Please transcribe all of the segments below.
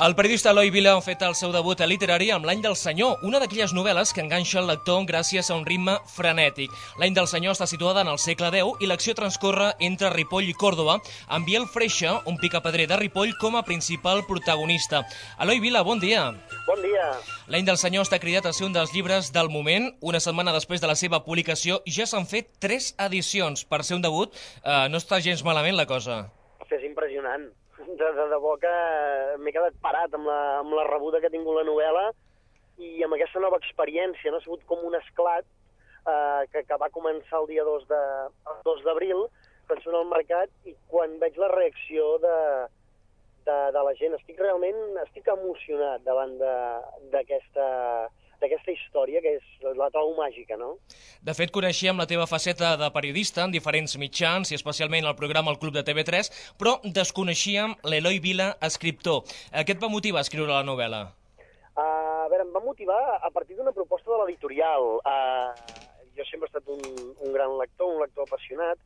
El periodista Eloi Vila ha fet el seu debut a literari amb L'any del Senyor, una d'aquelles novel·les que enganxa el lector gràcies a un ritme frenètic. L'any del Senyor està situada en el segle X i l'acció transcorre entre Ripoll i Còrdoba, amb Biel Freixa, un picapedrer de Ripoll, com a principal protagonista. Eloi Vila, bon dia. Bon dia. L'any del Senyor està cridat a ser un dels llibres del moment. Una setmana després de la seva publicació ja s'han fet tres edicions. Per ser un debut, eh, no està gens malament la cosa. És impressionant de, de debò que m'he quedat parat amb la, amb la rebuda que ha tingut la novel·la i amb aquesta nova experiència, no? ha sigut com un esclat eh, que, que va començar el dia 2 de, el 2 d'abril, al mercat, i quan veig la reacció de, de, de la gent, estic realment estic emocionat davant d'aquesta d'aquesta història, que és la trobo màgica, no? De fet, coneixíem la teva faceta de periodista en diferents mitjans, i especialment el programa El Club de TV3, però desconeixíem l'Eloi Vila, escriptor. Eh, què et va motivar a escriure la novel·la? Uh, a veure, em va motivar a partir d'una proposta de l'editorial. Uh, jo sempre he estat un, un gran lector, un lector apassionat,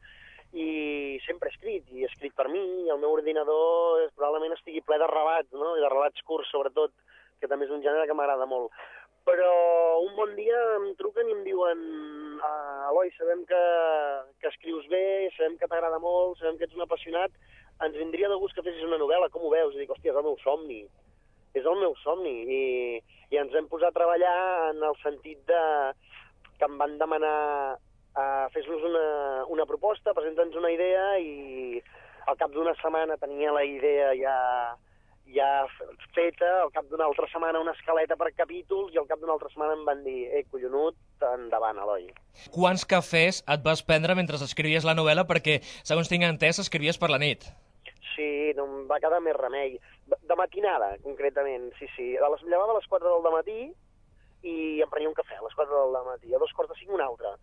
i sempre he escrit, i he escrit per mi, i el meu ordinador probablement estigui ple de relats, no? i de relats curts sobretot, que també és un gènere que m'agrada molt però un bon dia em truquen i em diuen ah, Eloi, sabem que, que escrius bé, sabem que t'agrada molt, sabem que ets un apassionat, ens vindria de gust que fessis una novel·la, com ho veus? I dic, hòstia, és el meu somni, és el meu somni. I, i ens hem posat a treballar en el sentit de que em van demanar uh, fes-nos una, una proposta, presenta'ns una idea i al cap d'una setmana tenia la idea ja ja feta, al cap d'una altra setmana una escaleta per capítols, i al cap d'una altra setmana em van dir, eh, collonut, endavant, Eloi. Quants cafès et vas prendre mentre escrivies la novel·la? Perquè, segons tinc entès, escrivies per la nit. Sí, no em va quedar més remei. De matinada, concretament, sí, sí. A les, llevava a les 4 del matí i em prenia un cafè a les 4 del matí. A dos quarts de 5 un altre.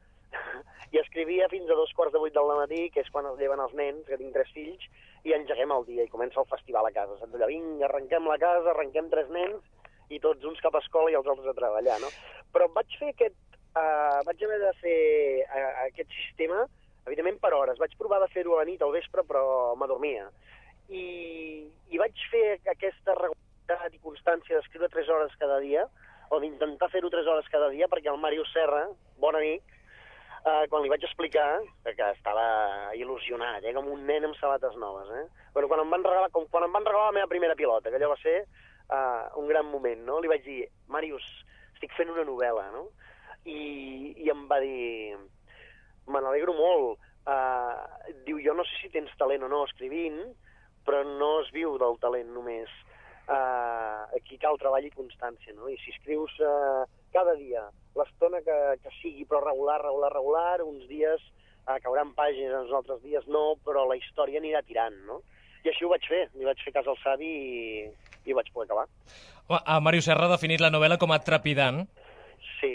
I escrivia fins a dos quarts de 8 del matí, que és quan es lleven els nens, que tinc tres fills, i engeguem el dia i comença el festival a casa. Saps allò, vinga, arrenquem la casa, arrenquem tres nens i tots uns cap a escola i els altres a treballar, no? Però vaig fer aquest... Uh, vaig haver de fer uh, aquest sistema, evidentment per hores. Vaig provar de fer-ho a la nit, al vespre, però m'adormia. I, I vaig fer aquesta regularitat i constància d'escriure 3 hores cada dia, o d'intentar fer-ho 3 hores cada dia, perquè el Màrius Serra, bon amic, eh, quan li vaig explicar, que estava il·lusionat, eh, com un nen amb sabates noves. Eh? Bueno, quan, em van regalar, com, quan em van regalar la meva primera pilota, que allò va ser eh, un gran moment, no? li vaig dir, Màrius, estic fent una novel·la, no? I, i em va dir, me n'alegro molt, eh, diu, jo no sé si tens talent o no escrivint, però no es viu del talent només. Uh, aquí cal treball i constància, no? I si escrius uh, cada dia l'estona que, que sigui, però regular, regular, regular, uns dies eh, cauran pàgines, uns altres dies no, però la història anirà tirant, no? I així ho vaig fer, li vaig fer cas al savi i, i vaig poder acabar. A Mario Serra ha definit la novel·la com a trepidant. Sí.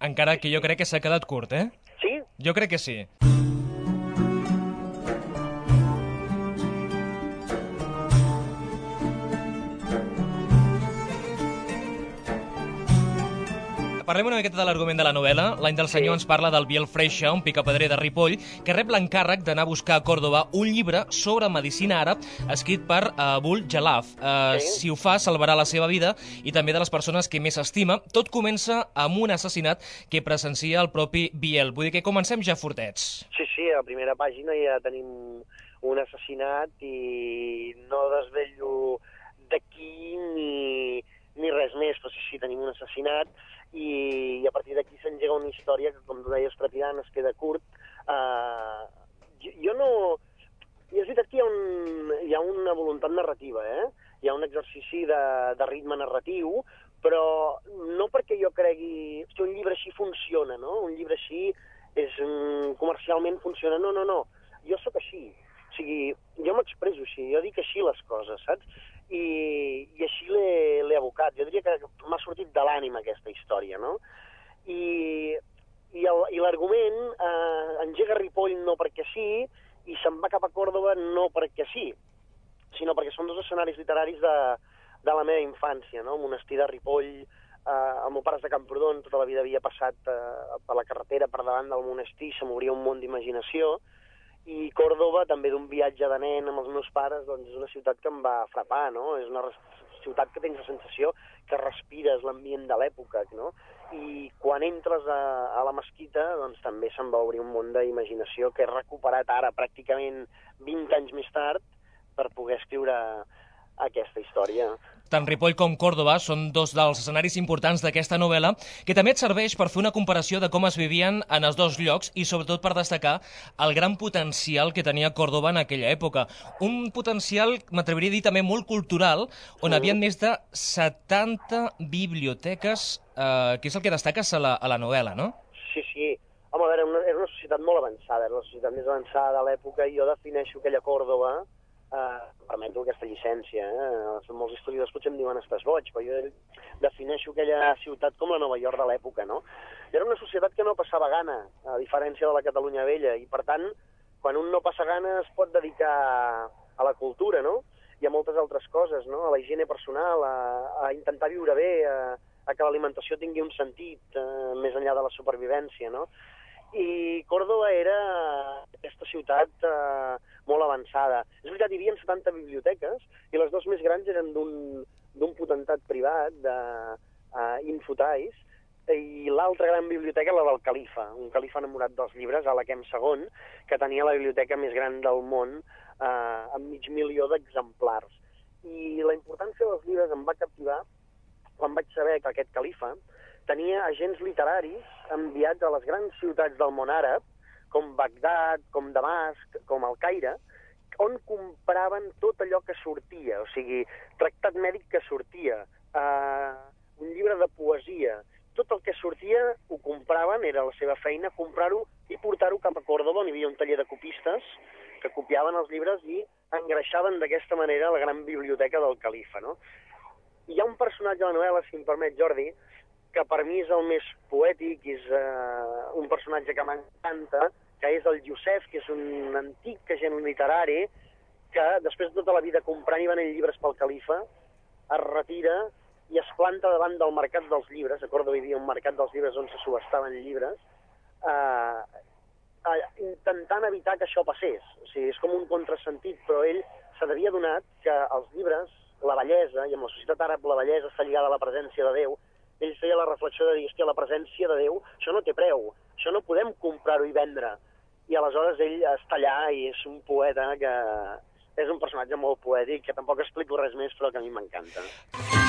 Encara que jo crec que s'ha quedat curt, eh? Sí? Jo crec que sí. Parlem una miqueta de l'argument de la novel·la. L'any del senyor sí. ens parla del Biel Freixa, un picapedrer de Ripoll, que rep l'encàrrec d'anar a buscar a Còrdoba un llibre sobre medicina àrab escrit per uh, Abul Jalaf. Uh, sí. Si ho fa, salvarà la seva vida i també de les persones que més estima. Tot comença amb un assassinat que presencia el propi Biel. Vull dir que comencem ja fortets. Sí, sí, a la primera pàgina ja tenim un assassinat i no desvello de qui ni, ni res més, però sí, sí, tenim un assassinat i, i a partir d'aquí s'engega una història que, com tu deies, trepidant, es queda curt. Uh, jo, jo no... I és veritat que hi ha, un, hi ha una voluntat narrativa, eh? Hi ha un exercici de, de ritme narratiu, però no perquè jo cregui que un llibre així funciona, no? Un llibre així és um, comercialment funciona. No, no, no. Jo sóc així. O sigui, jo m'expresso així, jo dic així les coses, saps? I, i així l'he abocat. Jo diria que m'ha sortit de l'ànima aquesta història, no? I, i l'argument eh, engega Ripoll no perquè sí i se'n va cap a Còrdoba no perquè sí, sinó perquè són dos escenaris literaris de, de la meva infància, no? El monestir de Ripoll, eh, el meu pare és de Camprodon, tota la vida havia passat eh, per la carretera per davant del monestir, se m'obria un món d'imaginació, i Còrdoba, també d'un viatge de nen amb els meus pares, doncs és una ciutat que em va frapar, no? És una, ciutat que tens la sensació que respires l'ambient de l'època, no? I quan entres a, a la mesquita, doncs també se'n va obrir un món d'imaginació que he recuperat ara, pràcticament 20 anys més tard, per poder escriure aquesta història. Tant Ripoll com Còrdoba són dos dels escenaris importants d'aquesta novel·la, que també et serveix per fer una comparació de com es vivien en els dos llocs i sobretot per destacar el gran potencial que tenia Còrdoba en aquella època. Un potencial, m'atreviria a dir, també molt cultural, on sí. havien més de 70 biblioteques, eh, que és el que destaques a la, a la novel·la, no? Sí, sí. Home, a veure, una, era una societat molt avançada, era la societat més avançada de l'època, i jo defineixo aquella Còrdoba eh, permeto aquesta llicència. Eh? Molts historiadors potser em diuen estàs boig, però jo defineixo aquella ciutat com la Nova York de l'època, no? Era una societat que no passava gana, a diferència de la Catalunya vella, i per tant, quan un no passa gana es pot dedicar a la cultura, no? I a moltes altres coses, no? A la higiene personal, a, a intentar viure bé, a, a que l'alimentació tingui un sentit eh, més enllà de la supervivència, no? I Córdoba era aquesta ciutat eh, molt avançada. És veritat, hi havia 70 biblioteques i les dues més grans eren d'un potentat privat, de uh, i l'altra gran biblioteca, la del califa, un califa enamorat dels llibres, a la Quem II, que tenia la biblioteca més gran del món, eh, amb mig milió d'exemplars. I la importància dels llibres em va captivar quan vaig saber que aquest califa tenia agents literaris enviats a les grans ciutats del món àrab com Bagdad, com Damasc, com el Caire, on compraven tot allò que sortia, o sigui, tractat mèdic que sortia, eh, un llibre de poesia, tot el que sortia ho compraven, era la seva feina, comprar-ho i portar-ho cap a Córdoba, on hi havia un taller de copistes que copiaven els llibres i engreixaven d'aquesta manera la gran biblioteca del califa, no? Hi ha un personatge de la novel·la, si em permet, Jordi, que per mi és el més poètic, és uh, un personatge que m'encanta, que és el Josep, que és un antic agent literari, que després de tota la vida comprant i venent llibres pel califa, es retira i es planta davant del mercat dels llibres, a Córdoba hi havia un mercat dels llibres on se subestaven llibres, eh, eh, intentant evitar que això passés. O sigui, és com un contrasentit, però ell se n'havia donat que els llibres, la bellesa, i en la societat àrab la bellesa està lligada a la presència de Déu, ell feia la reflexió de dir, hòstia, la presència de Déu, això no té preu, això no podem comprar-ho i vendre. I aleshores ell està allà i és un poeta que és un personatge molt poètic, que tampoc explico res més, però que a mi m'encanta.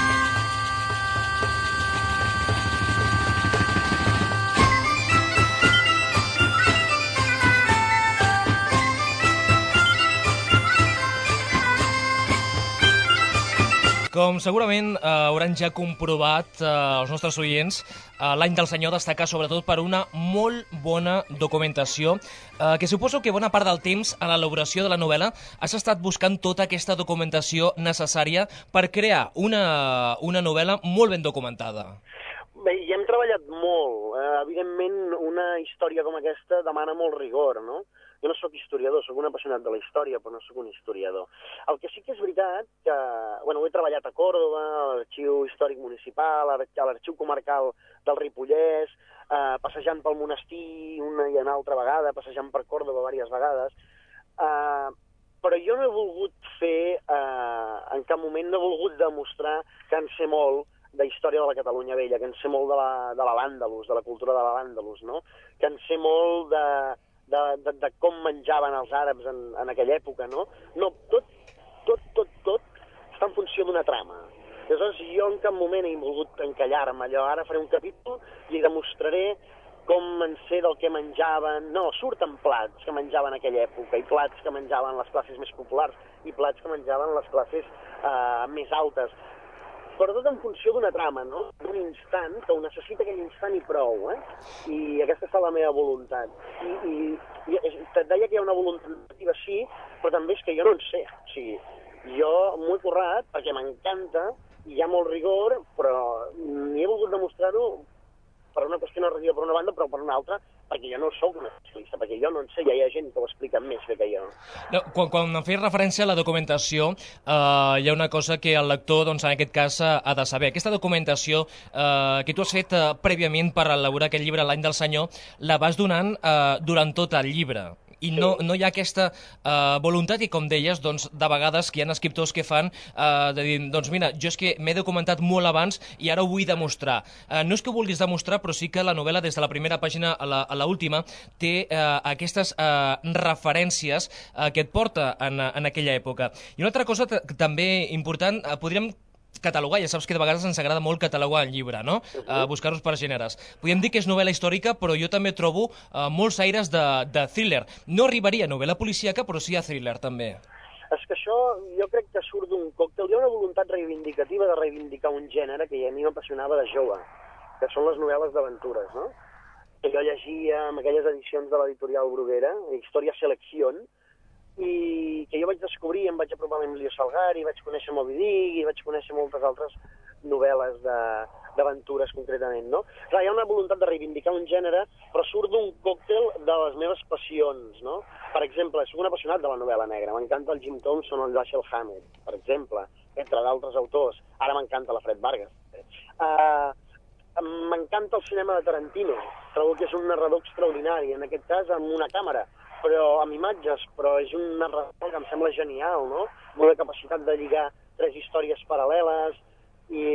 Com segurament eh, hauran ja comprovat eh, els nostres oients, eh, l'any del senyor destaca sobretot per una molt bona documentació, eh, que suposo que bona part del temps a l'elaboració de la novel·la has estat buscant tota aquesta documentació necessària per crear una, una novel·la molt ben documentada. Bé, hi hem treballat molt. Eh, evidentment, una història com aquesta demana molt rigor, no? Jo no sóc historiador, sóc un apassionat de la història, però no sóc un historiador. El que sí que és veritat que, bueno, he treballat a Còrdoba, a l'Arxiu Històric Municipal, a l'Arxiu Comarcal del Ripollès, eh, passejant pel monestir una i una altra vegada, passejant per Còrdoba diverses vegades, eh, però jo no he volgut fer, eh, en cap moment no he volgut demostrar que en sé molt de història de la Catalunya vella, que en sé molt de la, de la de la cultura de la l'Àndalus, no? que en sé molt de, de, de, de com menjaven els àrabs en, en aquella època, no? No, tot, tot, tot, tot està en funció d'una trama. Aleshores, jo en cap moment he volgut encallar-me allò. Ara faré un capítol i demostraré com en sé del que menjaven... No, surten plats que menjaven en aquella època i plats que menjaven les classes més populars i plats que menjaven les classes eh, més altes però tot en funció d'una trama, no? d'un instant, que ho necessita aquell instant i prou, eh? I aquesta és la meva voluntat. I, i, i et deia que hi ha una voluntat sí, però també és que jo no en sé. O sigui, jo m'ho he currat perquè m'encanta, hi ha molt rigor, però ni he volgut demostrar-ho per una qüestió narrativa per una banda, però per una altra perquè jo no sóc un especialista, perquè jo no en sé, ja hi ha gent que ho explica més bé que jo. No, quan, quan em feia referència a la documentació, eh, hi ha una cosa que el lector, doncs, en aquest cas, eh, ha de saber. Aquesta documentació eh, que tu has fet eh, prèviament per elaborar aquest llibre, L'any del senyor, la vas donant eh, durant tot el llibre. I no, no hi ha aquesta uh, voluntat i, com deies, doncs, de vegades que hi ha escriptors que fan uh, de dir, doncs mira, jo és que m'he documentat molt abans i ara ho vull demostrar. Uh, no és que ho vulguis demostrar, però sí que la novel·la, des de la primera pàgina a la, a la última, té uh, aquestes uh, referències uh, que et porta en, en aquella època. I una altra cosa també important, uh, podríem catalogar, ja saps que de vegades ens agrada molt catalogar el llibre, no? Uh -huh. uh, Buscar-los per gèneres. Podríem dir que és novel·la històrica, però jo també trobo uh, molts aires de, de thriller. No arribaria a novel·la policíaca, però sí a thriller, també. És que això jo crec que surt d'un còctel. Hi ha una voluntat reivindicativa de reivindicar un gènere que a mi m'apassionava de jove, que són les novel·les d'aventures, no? Que jo llegia en aquelles edicions de l'editorial Bruguera, Història Selección, i que jo vaig descobrir, em vaig apropar a l'Emilio Salgari, vaig conèixer Moby Dick i vaig conèixer moltes altres novel·les d'aventures concretament, no? Clar, hi ha una voluntat de reivindicar un gènere, però surt d'un còctel de les meves passions, no? Per exemple, soc un apassionat de la novel·la negra, m'encanta el Jim Thompson o el Dashiell Hammett, per exemple, entre d'altres autors. Ara m'encanta la Fred Vargas. Uh, m'encanta el cinema de Tarantino, trobo que és un narrador extraordinari, en aquest cas amb una càmera, però amb imatges, però és un narrador que em sembla genial, no? Amb una capacitat de lligar tres històries paral·leles i,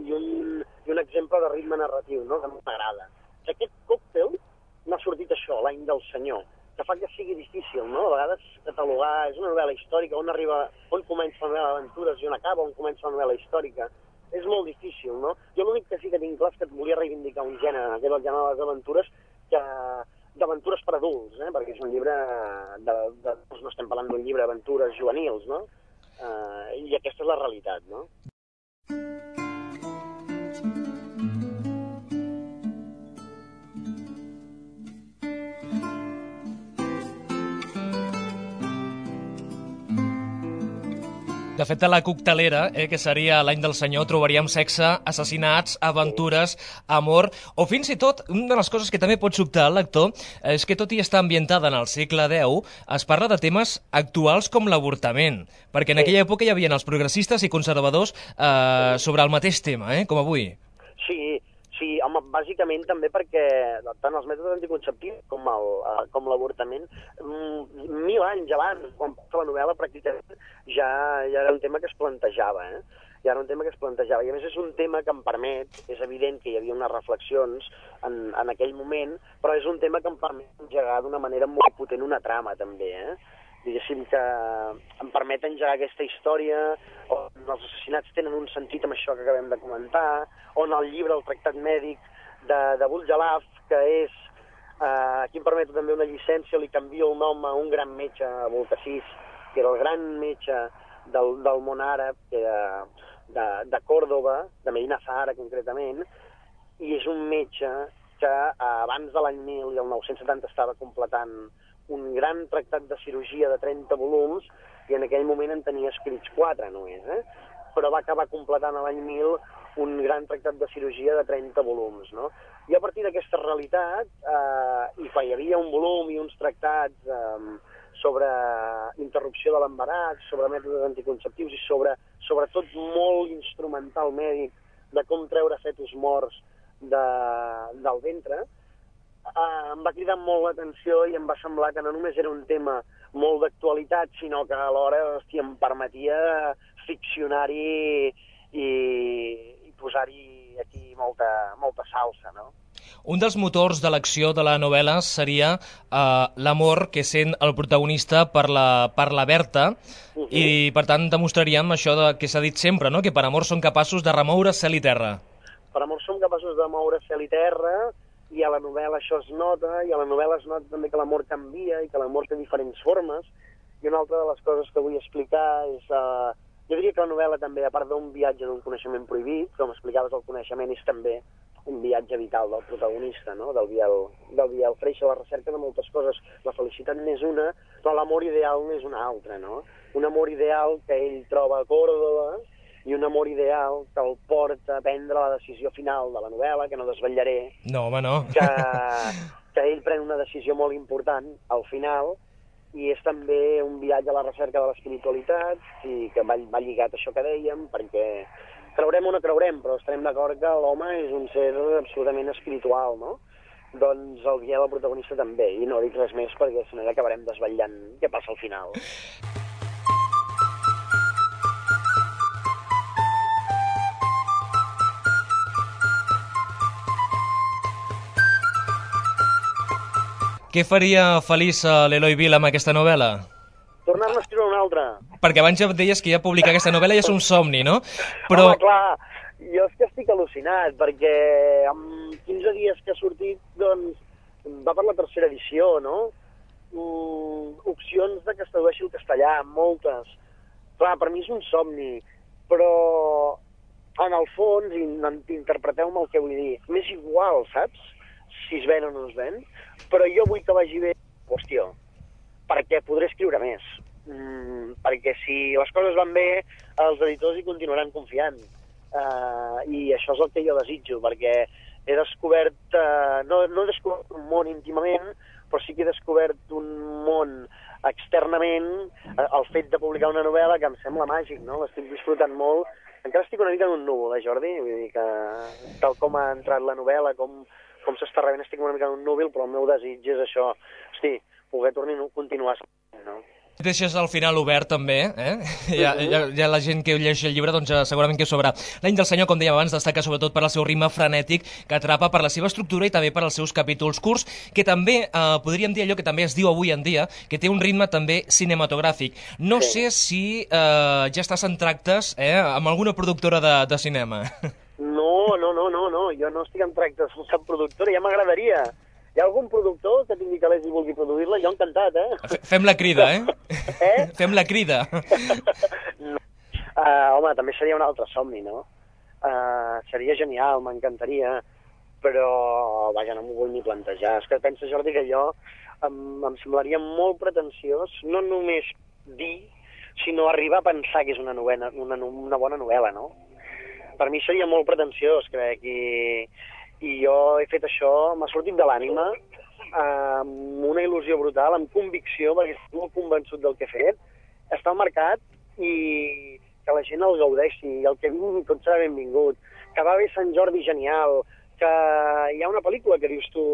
i, un, i un exemple de ritme narratiu, no? Que m'agrada. Aquest còctel m'ha sortit això, l'any del senyor, que fa que sigui difícil, no? A vegades catalogar, és una novel·la històrica, on arriba, on comença la novel·la d'aventures i on acaba, on comença la novel·la històrica. És molt difícil, no? Jo l'únic que sí que tinc clar és que et volia reivindicar un gènere, aquest el gènere de les aventures, que, d'aventures per adults, eh? perquè és un llibre, de, de, no estem parlant d'un llibre d'aventures juvenils, no? Uh, I aquesta és la realitat, no? De fet, a la coctelera, eh, que seria l'any del senyor, trobaríem sexe, assassinats, aventures, amor, o fins i tot, una de les coses que també pot sobtar al lector és que tot i estar ambientada en el segle X, es parla de temes actuals com l'avortament, perquè en aquella època hi havia els progressistes i conservadors eh, sobre el mateix tema, eh, com avui. Sí, Sí, home, bàsicament també perquè tant els mètodes anticonceptius com el, eh, com l'avortament, mm, mil anys abans, quan passa la novel·la, pràcticament ja, ja era un tema que es plantejava, eh? ja era un tema que es plantejava. I a més és un tema que em permet, és evident que hi havia unes reflexions en, en aquell moment, però és un tema que em permet engegar d'una manera molt potent una trama també, eh? Diguéssim que em permet engegar aquesta història, on els assassinats tenen un sentit amb això que acabem de comentar, on el llibre, el tractat mèdic de, de Buljalaf, que és, eh, aquí em permet també una llicència, li canvio el nom a un gran metge, a Voltassís, que era el gran metge del, del món àrab, que era de, de Còrdoba, de Medina Zahara concretament, i és un metge que eh, abans de l'any 1000 i el 970 estava completant un gran tractat de cirurgia de 30 volums i en aquell moment en tenia escrits 4 només, eh? però va acabar completant a l'any 1000 un gran tractat de cirurgia de 30 volums. No? I a partir d'aquesta realitat, eh, i hi havia un volum i uns tractats eh, sobre interrupció de l'embaràs, sobre mètodes anticonceptius i sobre, sobretot molt instrumental mèdic de com treure fetus morts de, del ventre, eh, em va cridar molt l'atenció i em va semblar que no només era un tema molt d'actualitat, sinó que alhora hòstia, em permetia ficcionar-hi i, i posar-hi aquí molta, molta salsa, no? Un dels motors de l'acció de la novel·la seria uh, l'amor que sent el protagonista per la, per la Berta uh -huh. i, per tant, demostraríem això de, que s'ha dit sempre, no? que per amor són capaços de remoure cel i terra. Per amor som capaços de moure cel i terra, i a la novel·la això es nota, i a la novel·la es nota també que l'amor canvia i que l'amor té diferents formes. I una altra de les coses que vull explicar és... Uh, jo diria que la novel·la també, a part d'un viatge d'un coneixement prohibit, com explicaves, el coneixement és també un viatge vital del protagonista, no? del Biel, del Biel Freixa, la recerca de moltes coses. La felicitat n'és una, però l'amor ideal n'és una altra, no? Un amor ideal que ell troba a Córdoba, i un amor ideal que el porta a prendre la decisió final de la novel·la, que no desvetllaré. No, home, no. Que, que ell pren una decisió molt important al final i és també un viatge a la recerca de l'espiritualitat i que va, va lligat a això que dèiem, perquè creurem o no creurem, però estarem d'acord que l'home és un ser absolutament espiritual, no? doncs el Biel, el protagonista, també. I no dic res més perquè si no ja acabarem desvetllant què passa al final. Què faria feliç a l'Eloi Vila amb aquesta novel·la? Tornar-ne a escriure una altra. Perquè abans ja deies que ja publicar aquesta novel·la ja és un somni, no? Però... Home, clar, jo és que estic al·lucinat, perquè en 15 dies que ha sortit, doncs, va per la tercera edició, no? Mm, opcions de que es tradueixi el castellà, moltes. Clar, per mi és un somni, però en el fons, interpreteu-me el que vull dir, m'és igual, saps? Si es ven o no es ven, però jo vull que vagi bé qüestió, perquè podré escriure més. Mm, perquè si les coses van bé, els editors hi continuaran confiant. Uh, I això és el que jo desitjo, perquè he descobert, uh, no, no he descobert un món íntimament, però sí que he descobert un món externament, uh, el fet de publicar una novel·la que em sembla màgic, no? L'estic disfrutant molt. Encara estic una mica en un núvol, eh, Jordi? Vull dir que tal com ha entrat la novel·la, com, com s'està rebent, estic una mica en un núvol, però el meu desig és això, hosti, poder tornar a continuar no? Deixes al final obert també, eh? Ja, ja, ja la gent que llegeix el llibre doncs, segurament que sabrà. L'any del senyor, com dèiem abans, destaca sobretot per al seu ritme frenètic que atrapa per la seva estructura i també per als seus capítols curts, que també, eh, podríem dir allò que també es diu avui en dia, que té un ritme també cinematogràfic. No sí. sé si eh, ja estàs en tractes eh, amb alguna productora de, de cinema. No, no, no, no, no, jo no estic en tractes amb cap productora, ja m'agradaria. Hi ha algun productor que tingui calés i vulgui produir-la? Jo encantat, eh? Fem la crida, eh? Eh? Fem la crida. no. Uh, home, també seria un altre somni, no? Uh, seria genial, m'encantaria, però, vaja, no m'ho vull ni plantejar. És que pensa, Jordi, que jo em, em semblaria molt pretensiós no només dir, sinó arribar a pensar que és una, novena, una, una bona novel·la, no? Per mi seria molt pretensiós, crec, i, i jo he fet això, m'ha sortit de l'ànima, amb una il·lusió brutal, amb convicció, perquè estic molt convençut del que he fet, està al mercat i que la gent el gaudeixi, el que vingui tot serà benvingut, que va bé Sant Jordi genial, que hi ha una pel·lícula que dius tu,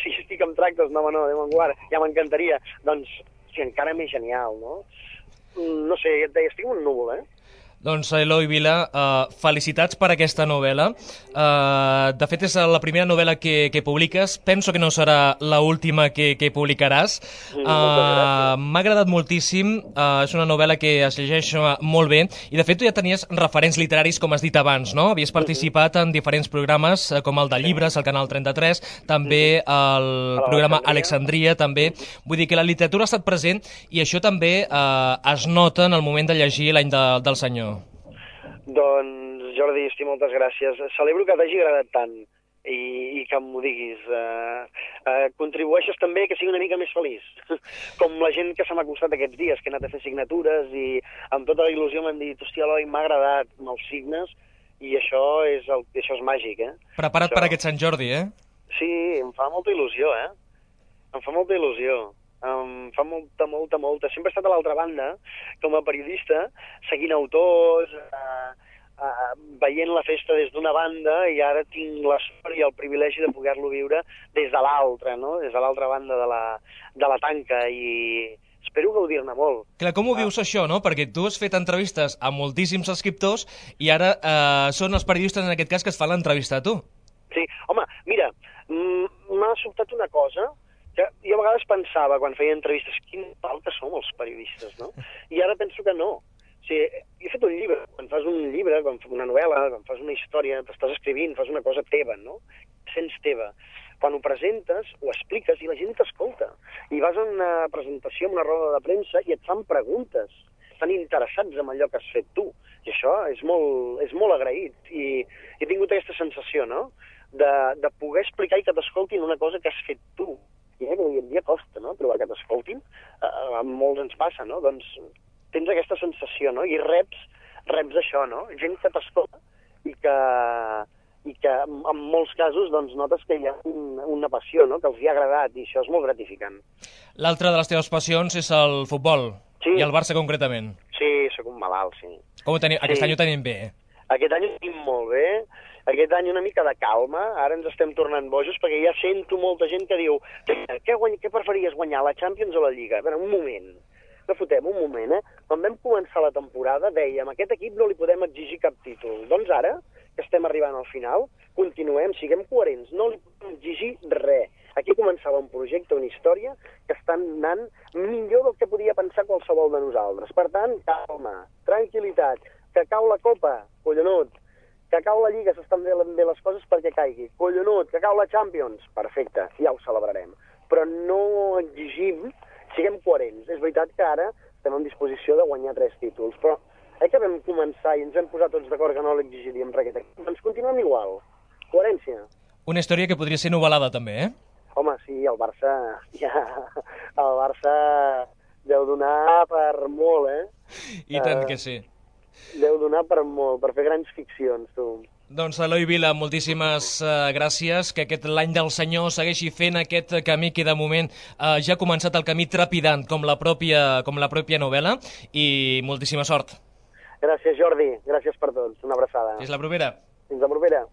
si estic en tractes, no, no, Déu guard, ja m'encantaria, doncs, sí, encara més genial, no? No sé, et deia, estic un núvol, eh? Doncs, Eloi Vila, uh, felicitats per aquesta novel·la. Uh, de fet, és la primera novel·la que, que publiques. Penso que no serà l'última que, que publicaràs. Uh, M'ha agradat moltíssim. Uh, és una novel·la que es llegeix molt bé. I, de fet, tu ja tenies referents literaris, com has dit abans, no? Havies participat en diferents programes, com el de llibres, al Canal 33, també el programa Alexandria, també. Vull dir que la literatura ha estat present i això també uh, es nota en el moment de llegir l'any de, del senyor. Doncs, Jordi, hosti, moltes gràcies. Celebro que t'hagi agradat tant i, i que m'ho diguis. Uh, uh, contribueixes també que sigui una mica més feliç. Com la gent que se m'ha costat aquests dies, que he anat a fer signatures i amb tota la il·lusió m'han dit, hòstia, Eloi, m'ha agradat amb els signes i això és, el, això és màgic, eh? Prepara't això... per aquest Sant Jordi, eh? Sí, em fa molta il·lusió, eh? Em fa molta il·lusió em fa molta, molta, molta. Sempre he estat a l'altra banda, com a periodista, seguint autors, eh, eh, veient la festa des d'una banda i ara tinc la sort i el privilegi de poder-lo viure des de l'altra, no? des de l'altra banda de la, de la tanca i espero gaudir-ne molt. Clar, com ho ah. vius això, no? Perquè tu has fet entrevistes a moltíssims escriptors i ara eh, són els periodistes, en aquest cas, que es fan l'entrevista a tu. Sí, home, mira, m'ha sobtat una cosa, que jo a vegades pensava, quan feia entrevistes, quin que som els periodistes, no? I ara penso que no. O sigui, he fet un llibre, quan fas un llibre, quan fas una novel·la, quan fas una història, t'estàs escrivint, fas una cosa teva, no? Sents teva. Quan ho presentes, ho expliques i la gent t'escolta. I vas a una presentació, a una roda de premsa, i et fan preguntes. Estan interessats en allò que has fet tu. I això és molt, és molt agraït. I he tingut aquesta sensació, no?, de, de poder explicar i que t'escoltin una cosa que has fet tu i eh, avui en dia costa, no?, trobar que t'escoltin. Uh, a molts ens passa, no? Doncs tens aquesta sensació, no? I reps, reps això, no? Gent que t'escolta i que, i que en molts casos doncs, notes que hi ha un, una passió, no? que els hi ha agradat, i això és molt gratificant. L'altra de les teves passions és el futbol, sí. i el Barça concretament. Sí, sóc un malalt, sí. Com ho tenim? Sí. Aquest any ho tenim bé, eh? Aquest any ho tenim molt bé. Aquest any una mica de calma, ara ens estem tornant bojos, perquè ja sento molta gent que diu què, guany, què preferies guanyar, la Champions o la Lliga? A veure, un moment, no fotem un moment, eh? Quan vam començar la temporada dèiem, aquest equip no li podem exigir cap títol. Doncs ara, que estem arribant al final, continuem, siguem coherents, no li podem exigir res. Aquí començava un projecte, una història, que estan anant millor del que podia pensar qualsevol de nosaltres. Per tant, calma, tranquil·litat, que cau la copa, collonut, que cau la Lliga, s'estan fent bé les coses perquè caigui, collonut, que cau la Champions, perfecte, ja ho celebrarem. Però no exigim, siguem coherents. És veritat que ara estem en disposició de guanyar tres títols, però eh, que vam començar i ens hem posat tots d'acord que no l'exigiríem res aquest equip, doncs continuem igual. Coherència. Una història que podria ser novel·lada també, eh? Home, sí, el Barça... Ja, el Barça deu donar per molt, eh? I tant que sí. Deu donar per molt, per fer grans ficcions, tu. Doncs Eloi Vila, moltíssimes uh, gràcies, que aquest l'any del senyor segueixi fent aquest camí que de moment uh, ja ha començat el camí trepidant com la pròpia, com la pròpia novel·la i moltíssima sort. Gràcies Jordi, gràcies per tots, una abraçada. Fins la propera. Fins la propera.